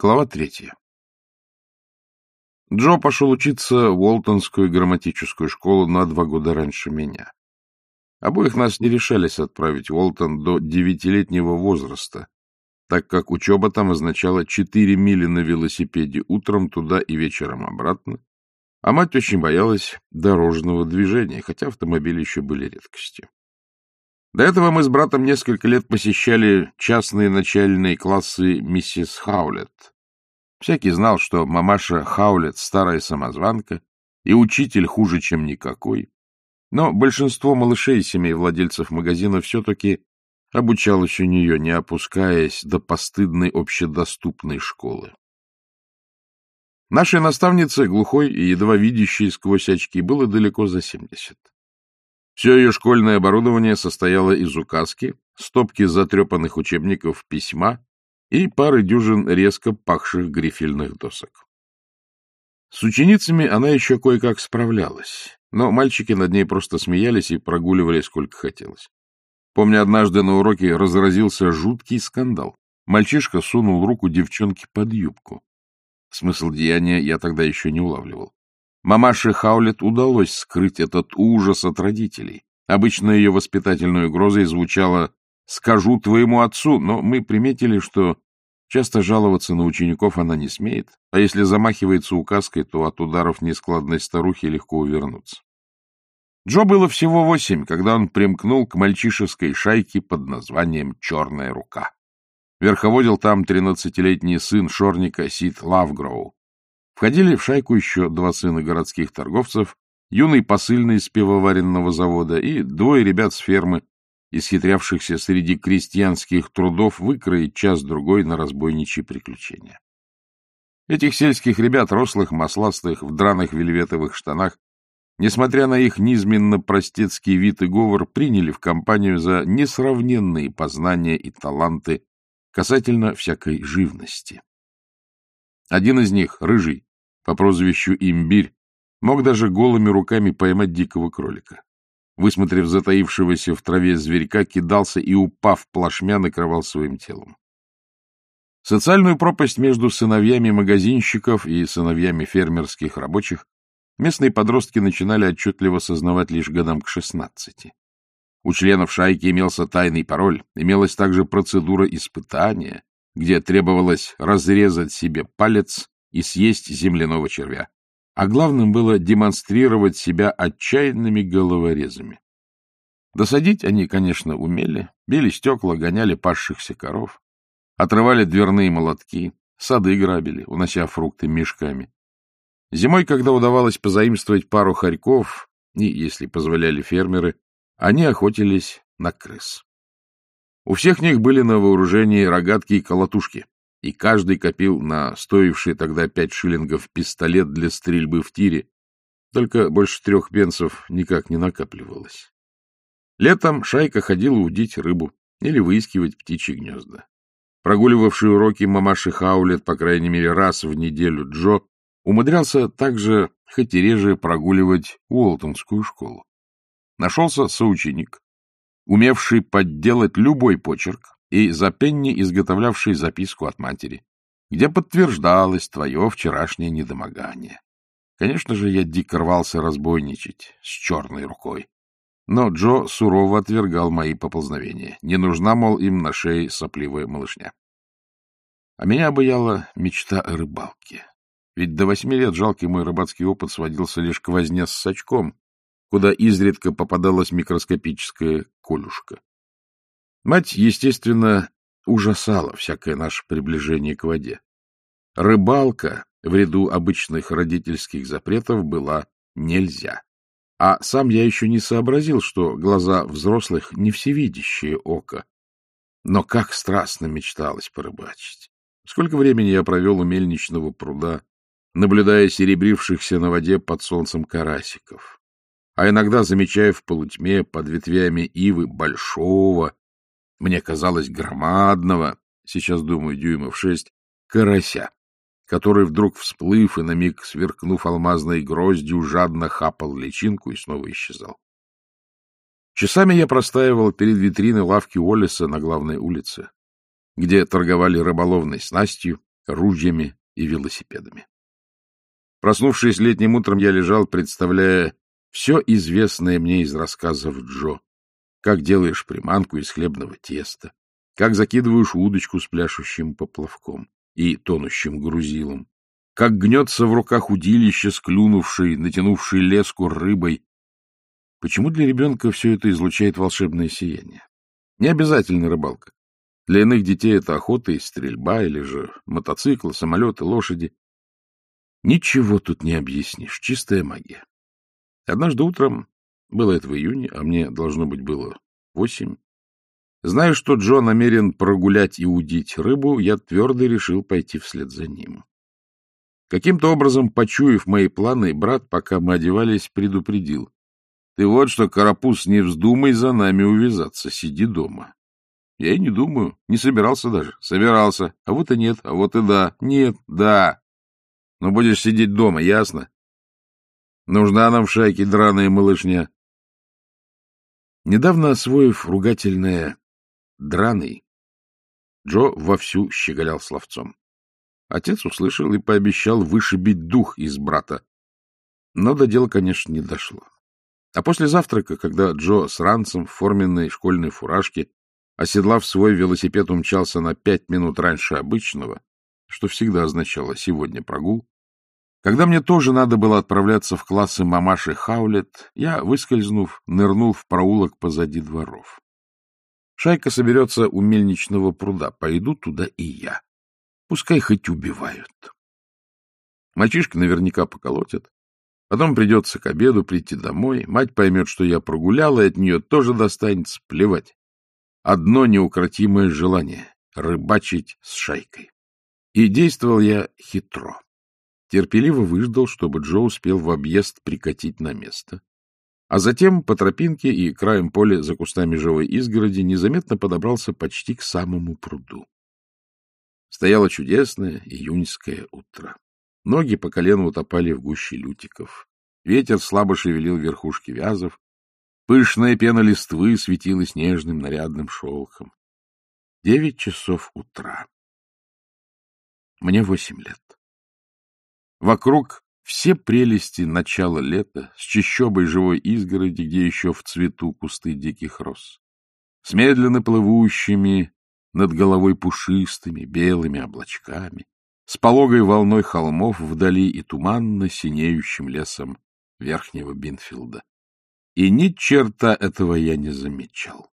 Глава третья. Джо пошел учиться в Уолтонскую грамматическую школу на два года раньше меня. Обоих нас не решались отправить в Уолтон до девятилетнего возраста, так как учеба там означала четыре мили на велосипеде утром туда и вечером обратно, а мать очень боялась дорожного движения, хотя автомобили еще были редкостью. До этого мы с братом несколько лет посещали частные начальные классы миссис Хаулет. Всякий знал, что мамаша Хаулет — старая самозванка, и учитель хуже, чем никакой. Но большинство малышей семей владельцев магазина все-таки обучалось у нее, не опускаясь до постыдной общедоступной школы. Нашей наставнице, глухой и едва видящей сквозь очки, было далеко за семьдесят. Все ее школьное оборудование состояло из указки, стопки затрепанных учебников письма и пары дюжин резко пахших грифельных досок. С ученицами она еще кое-как справлялась, но мальчики над ней просто смеялись и прогуливали сколько хотелось. Помню, однажды на уроке разразился жуткий скандал. Мальчишка сунул руку девчонке под юбку. Смысл деяния я тогда еще не улавливал. Мамаше Хаулет удалось скрыть этот ужас от родителей. Обычно ее воспитательной угрозой звучало «скажу твоему отцу», но мы приметили, что часто жаловаться на учеников она не смеет, а если замахивается указкой, то от ударов нескладной старухи легко увернуться. Джо было всего восемь, когда он примкнул к мальчишеской шайке под названием «Черная рука». Верховодил там тринадцатилетний сын шорника Сид Лавгроу, Входили в шайку еще два сына городских торговцев, юный посыльный из пивоваренного завода и двое ребят с фермы, исхитрявшихся среди крестьянских трудов выкроить час-другой на разбойничьи приключения. Этих сельских ребят, рослых, масластых, в драных вельветовых штанах, несмотря на их низменно-простецкий вид и говор, приняли в компанию за несравненные познания и таланты касательно всякой живности. Один из них, рыжий, по прозвищу Имбирь, мог даже голыми руками поймать дикого кролика. Высмотрев затаившегося в траве зверька, кидался и, упав плашмя, накрывал своим телом. Социальную пропасть между сыновьями магазинщиков и сыновьями фермерских рабочих местные подростки начинали отчетливо сознавать лишь годам к шестнадцати. У членов шайки имелся тайный пароль, имелась также процедура испытания, где требовалось разрезать себе палец и съесть земляного червя. А главным было демонстрировать себя отчаянными головорезами. Досадить они, конечно, умели, били стекла, гоняли пасшихся коров, отрывали дверные молотки, сады грабили, унося фрукты мешками. Зимой, когда удавалось позаимствовать пару хорьков, и, если позволяли фермеры, они охотились на крыс. У всех них были на вооружении рогатки и колотушки, и каждый копил на стоивший тогда пять шиллингов пистолет для стрельбы в тире, только больше трех пенсов никак не накапливалось. Летом шайка ходила удить рыбу или выискивать птичьи гнезда. Прогуливавший уроки мамаши Хаулет, по крайней мере, раз в неделю Джо, умудрялся также, хоть и реже, прогуливать Уолтонскую школу. Нашелся соученик, умевший подделать любой почерк, и за пенни изготовлявший записку от матери, где подтверждалось твое вчерашнее недомогание. Конечно же, я дико рвался разбойничать с черной рукой. Но Джо сурово отвергал мои поползновения. Не нужна, мол, им на шее сопливая малышня. А меня обаяла мечта о рыбалке. Ведь до восьми лет жалкий мой рыбацкий опыт сводился лишь к возне с сачком, куда изредка попадалась микроскопическая колюшка. Мать, естественно, ужасала всякое наше приближение к воде. Рыбалка в ряду обычных родительских запретов была нельзя. А сам я еще не сообразил, что глаза взрослых не всевидящее око. Но как страстно мечталось порыбачить. Сколько времени я провел у мельничного пруда, наблюдая серебрившихся на воде под солнцем карасиков, а иногда замечая в полутьме под ветвями ивы большого, мне казалось громадного, сейчас думаю, дюймов шесть, карася, который вдруг всплыв и на миг сверкнув алмазной гроздью, жадно хапал личинку и снова исчезал. Часами я простаивал перед витриной лавки Уоллеса на главной улице, где торговали рыболовной снастью, ружьями и велосипедами. Проснувшись летним утром, я лежал, представляя все известное мне из рассказов Джо. Как делаешь приманку из хлебного теста, как закидываешь удочку с пляшущим поплавком и тонущим грузилом, как гнется в руках удилище, склюнувшей, натянувшей леску рыбой. Почему для ребенка все это излучает волшебное сияние? Не обязательно рыбалка. Для иных детей это охота и стрельба, или же мотоциклы, самолеты, лошади. Ничего тут не объяснишь, чистая магия. Однажды утром, было это в июне, а мне должно быть было восемь, Зная, что Джо намерен прогулять и удить рыбу, я твердо решил пойти вслед за ним. Каким-то образом, почуяв мои планы, брат, пока мы одевались, предупредил. — Ты вот что, карапуз, не вздумай за нами увязаться, сиди дома. Я и не думаю, не собирался даже. Собирался, а вот и нет, а вот и да. Нет, да. Но будешь сидеть дома, ясно? Нужна нам в шайке драная малышня. Недавно освоив ругательное драный. Джо вовсю щеголял словцом. Отец услышал и пообещал вышибить дух из брата. Но до дела, конечно, не дошло. А после завтрака, когда Джо с ранцем в форменной школьной фуражке, оседлав свой велосипед, умчался на пять минут раньше обычного, что всегда означало «сегодня прогул», когда мне тоже надо было отправляться в классы мамаши Хаулет, я, выскользнув, нырнул в проулок позади дворов. Шайка соберется у мельничного пруда. Пойду туда и я. Пускай хоть убивают. Мальчишки наверняка поколотят. Потом придется к обеду прийти домой. Мать поймет, что я прогулял, и от нее тоже достанется плевать. Одно неукротимое желание — рыбачить с шайкой. И действовал я хитро. Терпеливо выждал, чтобы Джо успел в объезд прикатить на место. А затем по тропинке и краем поля за кустами живой изгороди незаметно подобрался почти к самому пруду. Стояло чудесное июньское утро. Ноги по колену утопали в гуще лютиков. Ветер слабо шевелил верхушки вязов. Пышная пена листвы светилась нежным нарядным шелком. Девять часов утра. Мне восемь лет. Вокруг все прелести начала лета с чащобой живой изгороди, где еще в цвету кусты диких роз, с медленно плывущими над головой пушистыми белыми облачками, с пологой волной холмов вдали и туманно синеющим лесом верхнего Бинфилда. И ни черта этого я не замечал.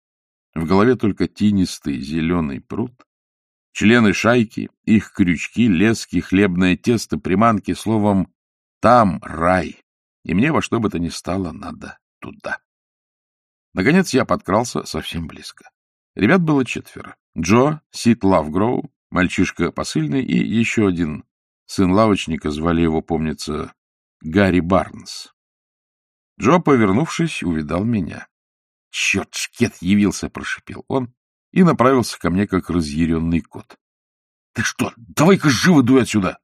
В голове только тинистый зеленый пруд, члены шайки, их крючки, лески, хлебное тесто, приманки, словом, там рай, и мне во что бы то ни стало надо туда. Наконец я подкрался совсем близко. Ребят было четверо. Джо, Сид Лавгроу, мальчишка посыльный и еще один сын лавочника, звали его, помнится, Гарри Барнс. Джо, повернувшись, увидал меня. — Черт, шкет явился, — прошипел он и направился ко мне, как разъяренный кот. — Ты что, давай-ка живо дуй отсюда!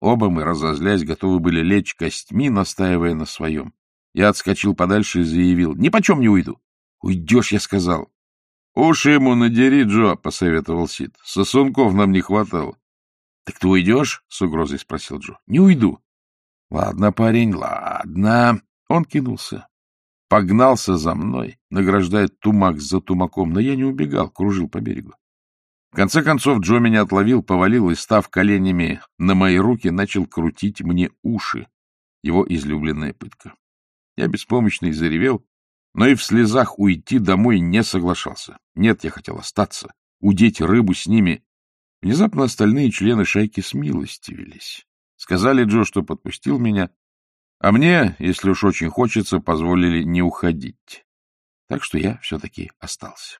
Оба мы, разозлясь, готовы были лечь костьми, настаивая на своем. Я отскочил подальше и заявил. — Ни почем не уйду. — Уйдешь, я сказал. — Уши ему надери, Джо, — посоветовал Сид. — Сосунков нам не хватало. — Так ты уйдешь? — с угрозой спросил Джо. — Не уйду. — Ладно, парень, ладно. Он кинулся. Погнался за мной, награждая тумак за тумаком, но я не убегал, кружил по берегу. В конце концов Джо меня отловил, повалил и, став коленями на мои руки, начал крутить мне уши. Его излюбленная пытка. Я беспомощный заревел, но и в слезах уйти домой не соглашался. Нет, я хотел остаться, удеть рыбу с ними. Внезапно остальные члены шайки смилостивились. Сказали Джо, что подпустил меня, а мне, если уж очень хочется, позволили не уходить. Так что я все-таки остался.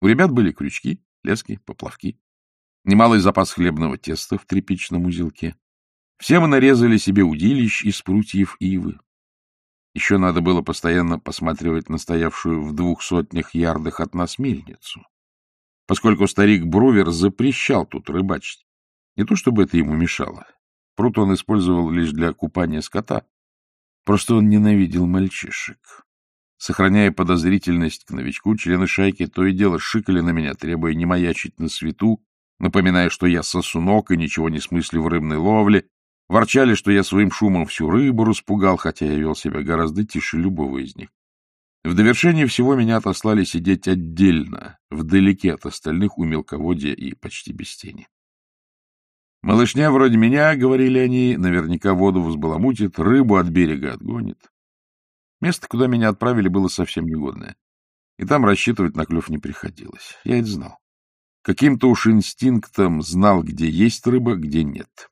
У ребят были крючки, лески, поплавки, немалый запас хлебного теста в тряпичном узелке. Все мы нарезали себе удилищ из прутьев ивы. Еще надо было постоянно посматривать на стоявшую в двух сотнях ярдах от нас мельницу, поскольку старик Брувер запрещал тут рыбачить. Не то чтобы это ему мешало. Пруд он использовал лишь для купания скота. Просто он ненавидел мальчишек. Сохраняя подозрительность к новичку, члены шайки то и дело шикали на меня, требуя не маячить на свету напоминая, что я сосунок и ничего не смыслю в рыбной ловле, ворчали, что я своим шумом всю рыбу распугал, хотя я вел себя гораздо тише любого из них. В довершение всего меня отослали сидеть отдельно, вдалеке от остальных у мелководья и почти без тени. Малышня вроде меня, — говорили они, — наверняка воду взбаламутит, рыбу от берега отгонит. Место, куда меня отправили, было совсем негодное. И там рассчитывать на клев не приходилось. Я это знал. Каким-то уж инстинктом знал, где есть рыба, где нет.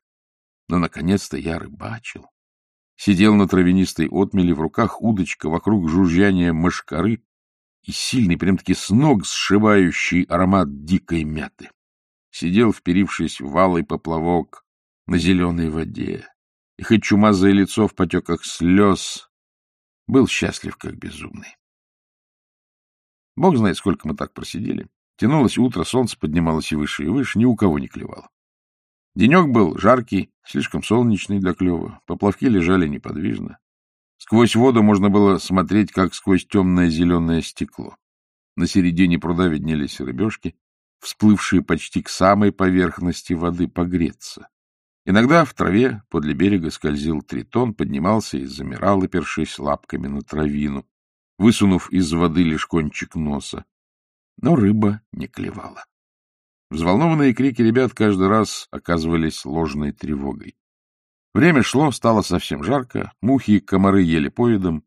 Но, наконец-то, я рыбачил. Сидел на травянистой отмели, в руках удочка, вокруг жужжания мышкары и сильный, прям-таки с ног сшибающий аромат дикой мяты. Сидел, вперившись в валый поплавок на зеленой воде, и хоть чумазое лицо в потеках слез, был счастлив, как безумный. Бог знает, сколько мы так просидели. Тянулось утро, солнце поднималось и выше, и выше, ни у кого не клевало. Денек был жаркий, слишком солнечный для клёва. Поплавки лежали неподвижно. Сквозь воду можно было смотреть, как сквозь темное зеленое стекло. На середине пруда виднелись рыбешки, всплывшие почти к самой поверхности воды погреться. Иногда в траве подле берега скользил тритон, поднимался и замирал, опершись лапками на травину, высунув из воды лишь кончик носа. Но рыба не клевала. Взволнованные крики ребят каждый раз оказывались ложной тревогой. Время шло, стало совсем жарко, мухи и комары ели поедом,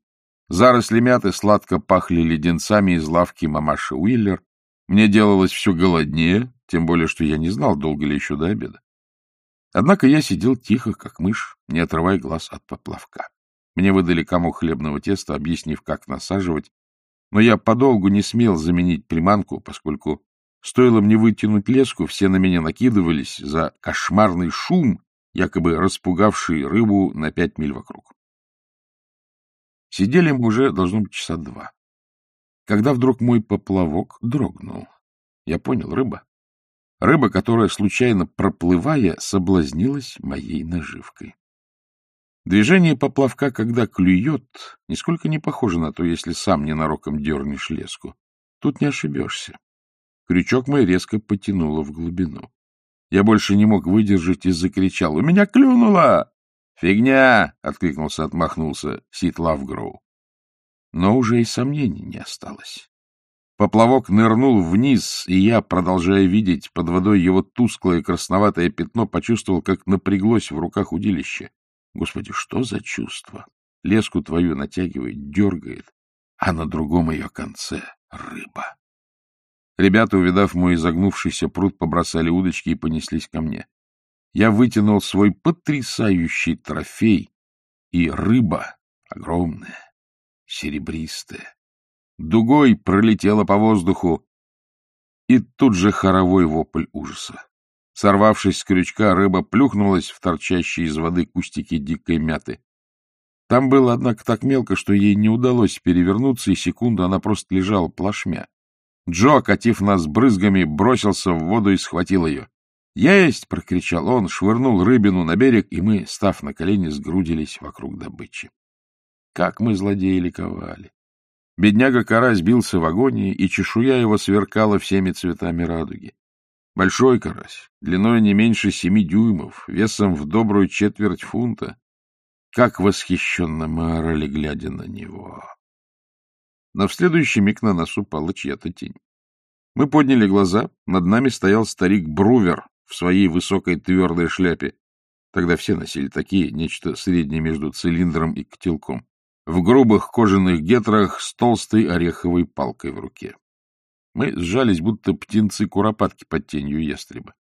заросли мяты сладко пахли леденцами из лавки мамаши Уиллер. Мне делалось все голоднее, тем более, что я не знал, долго ли еще до обеда. Однако я сидел тихо, как мышь, не отрывая глаз от поплавка. Мне выдали комок хлебного теста, объяснив, как насаживать, но я подолгу не смел заменить приманку, поскольку Стоило мне вытянуть леску, все на меня накидывались за кошмарный шум, якобы распугавший рыбу на пять миль вокруг. Сидели мы уже, должно быть, часа два. Когда вдруг мой поплавок дрогнул. Я понял, рыба. Рыба, которая, случайно проплывая, соблазнилась моей наживкой. Движение поплавка, когда клюет, нисколько не похоже на то, если сам ненароком дернешь леску. Тут не ошибешься. Крючок мой резко потянуло в глубину. Я больше не мог выдержать и закричал. «У меня клюнуло!» «Фигня!» — откликнулся, отмахнулся Сит Лавгроу. Но уже и сомнений не осталось. Поплавок нырнул вниз, и я, продолжая видеть под водой его тусклое красноватое пятно, почувствовал, как напряглось в руках удилище. Господи, что за чувство? Леску твою натягивает, дергает, а на другом ее конце — рыба. Ребята, увидав мой изогнувшийся пруд, побросали удочки и понеслись ко мне. Я вытянул свой потрясающий трофей, и рыба огромная, серебристая, дугой пролетела по воздуху, и тут же хоровой вопль ужаса. Сорвавшись с крючка, рыба плюхнулась в торчащие из воды кустики дикой мяты. Там было, однако, так мелко, что ей не удалось перевернуться, и секунду она просто лежала плашмя. Джо, окатив нас брызгами, бросился в воду и схватил ее. «Есть!» — прокричал он, швырнул рыбину на берег, и мы, став на колени, сгрудились вокруг добычи. Как мы, злодеи, ликовали! Бедняга-карась бился в агонии, и чешуя его сверкала всеми цветами радуги. Большой карась, длиной не меньше семи дюймов, весом в добрую четверть фунта. Как восхищенно мы орали, глядя на него! но в следующий миг на нас упала чья-то тень. Мы подняли глаза, над нами стоял старик Брувер в своей высокой твердой шляпе. Тогда все носили такие, нечто среднее между цилиндром и котелком, в грубых кожаных гетрах с толстой ореховой палкой в руке. Мы сжались, будто птенцы-куропатки под тенью ястреба.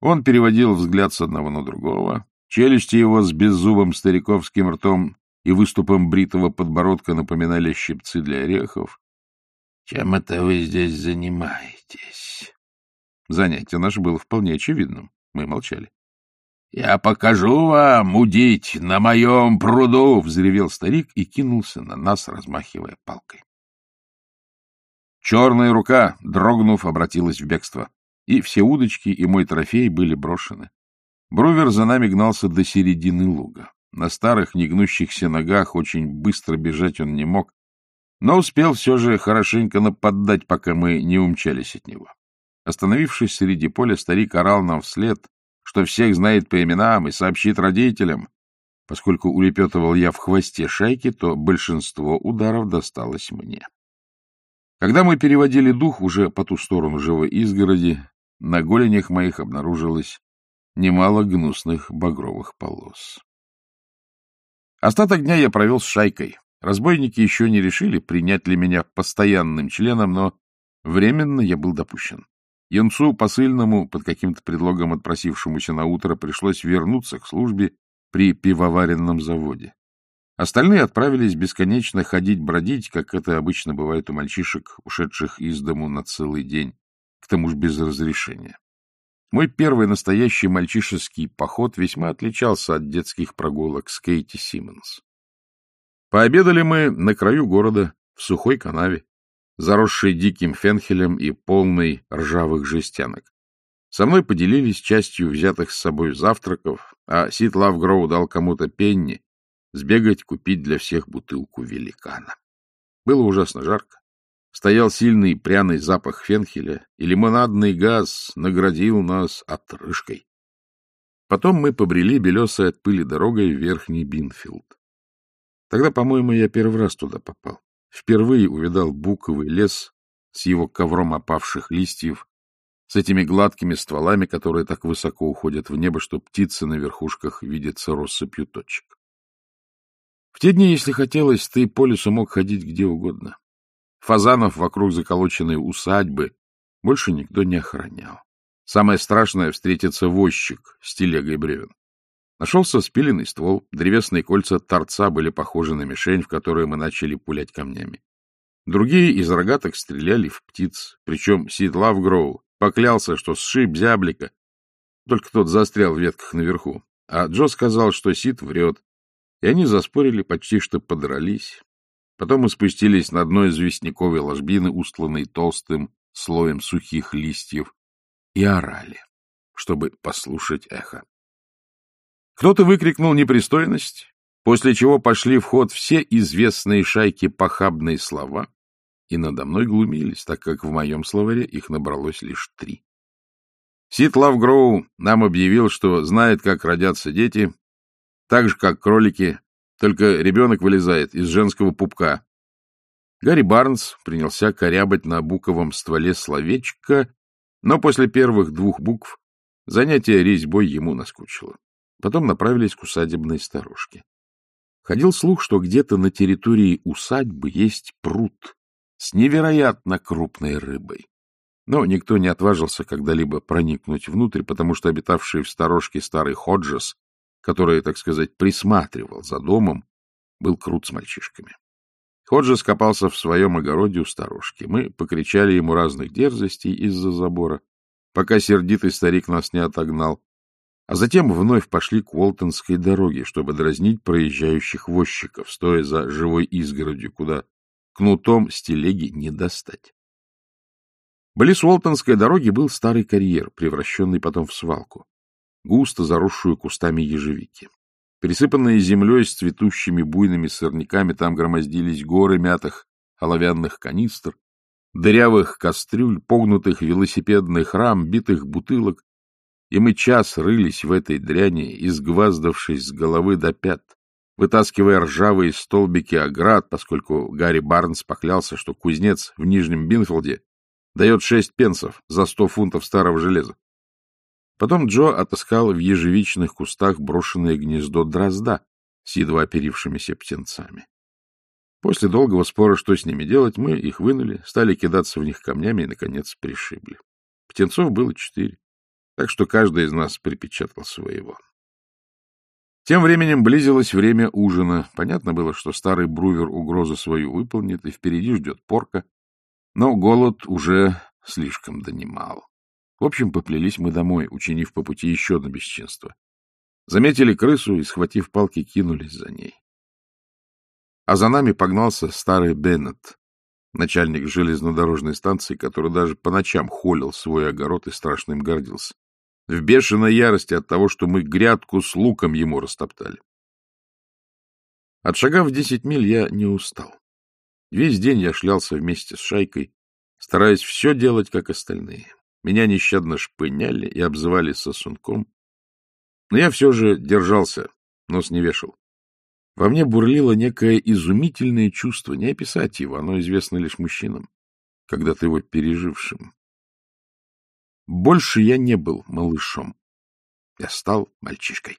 Он переводил взгляд с одного на другого. Челюсти его с беззубым стариковским ртом и выступом бритого подбородка напоминали щипцы для орехов. — Чем это вы здесь занимаетесь? Занятие наше было вполне очевидным. Мы молчали. — Я покажу вам удить на моем пруду! — взревел старик и кинулся на нас, размахивая палкой. Черная рука, дрогнув, обратилась в бегство, и все удочки и мой трофей были брошены. Брувер за нами гнался до середины луга. На старых негнущихся ногах очень быстро бежать он не мог, но успел все же хорошенько нападать, пока мы не умчались от него. Остановившись среди поля, старик орал нам вслед, что всех знает по именам и сообщит родителям. Поскольку улепетывал я в хвосте шайки, то большинство ударов досталось мне. Когда мы переводили дух уже по ту сторону живой изгороди, на голенях моих обнаружилось немало гнусных багровых полос. Остаток дня я провел с шайкой. Разбойники еще не решили, принять ли меня постоянным членом, но временно я был допущен. Янцу посыльному, под каким-то предлогом отпросившемуся на утро, пришлось вернуться к службе при пивоваренном заводе. Остальные отправились бесконечно ходить-бродить, как это обычно бывает у мальчишек, ушедших из дому на целый день, к тому же без разрешения. Мой первый настоящий мальчишеский поход весьма отличался от детских прогулок с Кейти Симмонс. Пообедали мы на краю города, в сухой канаве, заросшей диким фенхелем и полной ржавых жестянок. Со мной поделились частью взятых с собой завтраков, а Сид Лавгроу дал кому-то пенни сбегать купить для всех бутылку великана. Было ужасно жарко. Стоял сильный пряный запах фенхеля, и лимонадный газ наградил нас отрыжкой. Потом мы побрели белесой от пыли дорогой в Верхний Бинфилд. Тогда, по-моему, я первый раз туда попал. Впервые увидал буковый лес с его ковром опавших листьев, с этими гладкими стволами, которые так высоко уходят в небо, что птицы на верхушках видятся россыпью точек. В те дни, если хотелось, ты по лесу мог ходить где угодно. Фазанов вокруг заколоченной усадьбы больше никто не охранял. Самое страшное — встретиться возчик с телегой бревен. Нашелся спиленный ствол, древесные кольца торца были похожи на мишень, в которую мы начали пулять камнями. Другие из рогаток стреляли в птиц, причем Сид Лавгроу поклялся, что сшиб зяблика, только тот застрял в ветках наверху, а Джо сказал, что Сид врет, и они заспорили, почти что подрались. Потом мы спустились на дно известняковой ложбины, устланной толстым слоем сухих листьев, и орали, чтобы послушать эхо. Кто-то выкрикнул непристойность, после чего пошли в ход все известные шайки похабные слова, и надо мной глумились, так как в моем словаре их набралось лишь три. Сид Лавгроу нам объявил, что знает, как родятся дети, так же, как кролики, только ребенок вылезает из женского пупка. Гарри Барнс принялся корябать на буковом стволе словечко, но после первых двух букв занятие резьбой ему наскучило. Потом направились к усадебной сторожке. Ходил слух, что где-то на территории усадьбы есть пруд с невероятно крупной рыбой. Но никто не отважился когда-либо проникнуть внутрь, потому что обитавший в сторожке старый Ходжес который, так сказать, присматривал за домом, был крут с мальчишками. Ходжи скопался в своем огороде у сторожки. Мы покричали ему разных дерзостей из-за забора, пока сердитый старик нас не отогнал, а затем вновь пошли к Уолтонской дороге, чтобы дразнить проезжающих возчиков, стоя за живой изгородью, куда кнутом с телеги не достать. Близ Уолтонской дороги был старый карьер, превращенный потом в свалку густо заросшую кустами ежевики. Пересыпанные землей с цветущими буйными сорняками там громоздились горы мятых оловянных канистр, дырявых кастрюль, погнутых велосипедных рам, битых бутылок, и мы час рылись в этой дряни, изгваздавшись с головы до пят, вытаскивая ржавые столбики оград, поскольку Гарри Барнс поклялся, что кузнец в Нижнем Бинфилде дает шесть пенсов за сто фунтов старого железа. Потом Джо отыскал в ежевичных кустах брошенное гнездо дрозда с едва оперившимися птенцами. После долгого спора, что с ними делать, мы их вынули, стали кидаться в них камнями и, наконец, пришибли. Птенцов было четыре, так что каждый из нас припечатал своего. Тем временем близилось время ужина. Понятно было, что старый брувер угрозу свою выполнит, и впереди ждет порка, но голод уже слишком донимал. В общем, поплелись мы домой, учинив по пути еще одно бесчинство. Заметили крысу и, схватив палки, кинулись за ней. А за нами погнался старый Беннет, начальник железнодорожной станции, который даже по ночам холил свой огород и страшно им гордился. В бешеной ярости от того, что мы грядку с луком ему растоптали. Отшагав десять миль, я не устал. Весь день я шлялся вместе с шайкой, стараясь все делать, как остальные. Меня нещадно шпыняли и обзывали сосунком. Но я все же держался, нос не вешал. Во мне бурлило некое изумительное чувство, не описать его, оно известно лишь мужчинам, когда-то его пережившим. Больше я не был малышом. Я стал мальчишкой.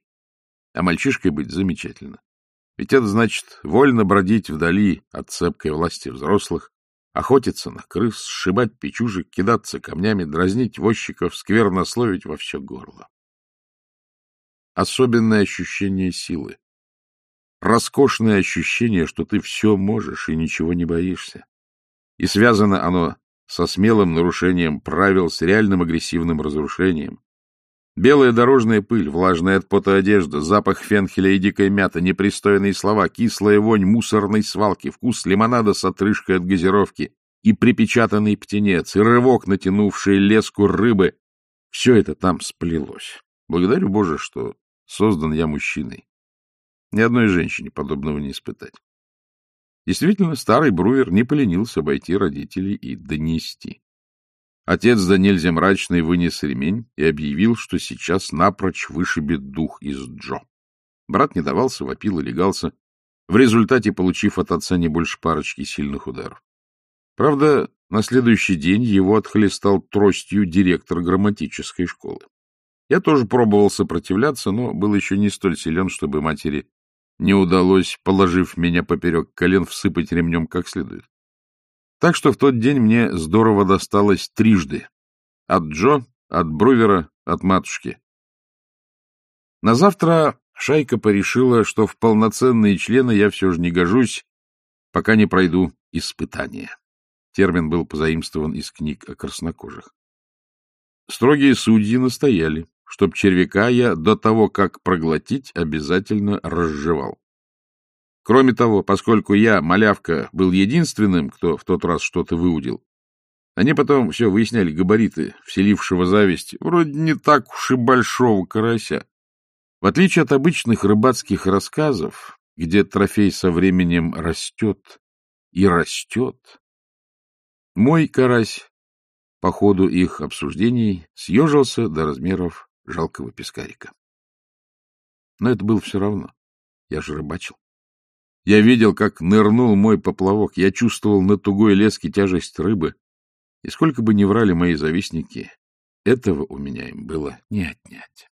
А мальчишкой быть замечательно. Ведь это значит вольно бродить вдали от цепкой власти взрослых, охотиться на крыс, сшибать печужек, кидаться камнями, дразнить возчиков, сквернословить во все горло. Особенное ощущение силы. Роскошное ощущение, что ты все можешь и ничего не боишься. И связано оно со смелым нарушением правил, с реальным агрессивным разрушением. Белая дорожная пыль, влажная от пота одежда, запах фенхеля и дикой мяты, непристойные слова, кислая вонь мусорной свалки, вкус лимонада с отрыжкой от газировки и припечатанный птенец, и рывок, натянувший леску рыбы — все это там сплелось. Благодарю Боже, что создан я мужчиной. Ни одной женщине подобного не испытать. Действительно, старый Брувер не поленился обойти родителей и донести. Отец да нельзя вынес ремень и объявил, что сейчас напрочь вышибет дух из Джо. Брат не давался, вопил и легался, в результате получив от отца не больше парочки сильных ударов. Правда, на следующий день его отхлестал тростью директор грамматической школы. Я тоже пробовал сопротивляться, но был еще не столь силен, чтобы матери не удалось, положив меня поперек колен, всыпать ремнем как следует. Так что в тот день мне здорово досталось трижды. От Джо, от Брувера, от матушки. На завтра шайка порешила, что в полноценные члены я все же не гожусь, пока не пройду испытание. Термин был позаимствован из книг о краснокожих. Строгие судьи настояли, чтоб червяка я до того, как проглотить, обязательно разжевал. Кроме того, поскольку я, малявка, был единственным, кто в тот раз что-то выудил, они потом все выясняли габариты, вселившего зависть, вроде не так уж и большого карася. В отличие от обычных рыбацких рассказов, где трофей со временем растет и растет, мой карась по ходу их обсуждений съежился до размеров жалкого пескарика. Но это было все равно. Я же рыбачил. Я видел, как нырнул мой поплавок, я чувствовал на тугой леске тяжесть рыбы, и сколько бы ни врали мои завистники, этого у меня им было не отнять.